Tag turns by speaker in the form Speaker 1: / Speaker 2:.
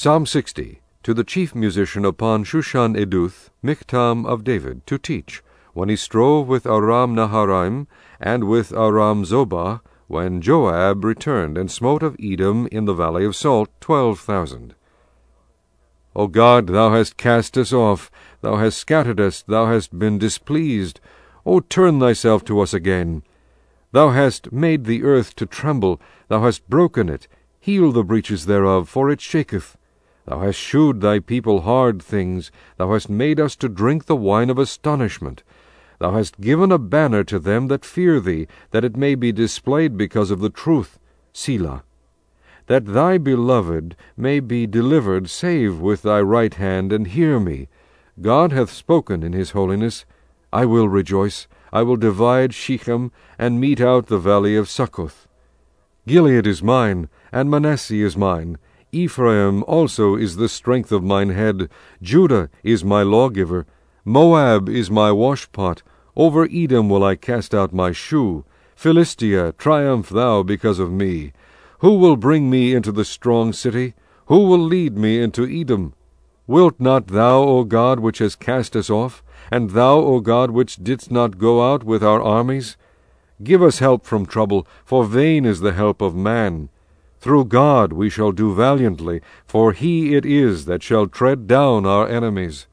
Speaker 1: Psalm 60. To the chief musician upon Shushan Eduth, Michtam of David, to teach, when he strove with Aram Naharaim, and with Aram Zobah, when Joab returned and smote of Edom in the valley of Salt twelve thousand. O God, thou hast cast us off, thou hast scattered us, thou hast been displeased. O turn thyself to us again. Thou hast made the earth to tremble, thou hast broken it, heal the breaches thereof, for it shaketh. Thou hast shewed thy people hard things, thou hast made us to drink the wine of astonishment. Thou hast given a banner to them that fear thee, that it may be displayed because of the truth. Selah. That thy beloved may be delivered, save with thy right hand, and hear me. God hath spoken in his holiness. I will rejoice. I will divide Shechem, and mete out the valley of Succoth. Gilead is mine, and Manasseh is mine. Ephraim also is the strength of mine head. Judah is my lawgiver. Moab is my washpot. Over Edom will I cast out my shoe. Philistia, triumph thou because of me. Who will bring me into the strong city? Who will lead me into Edom? Wilt not thou, O God, which hast cast us off, and thou, O God, which didst not go out with our armies? Give us help from trouble, for vain is the help of man. Through God we shall do valiantly, for he it is that shall tread down our enemies.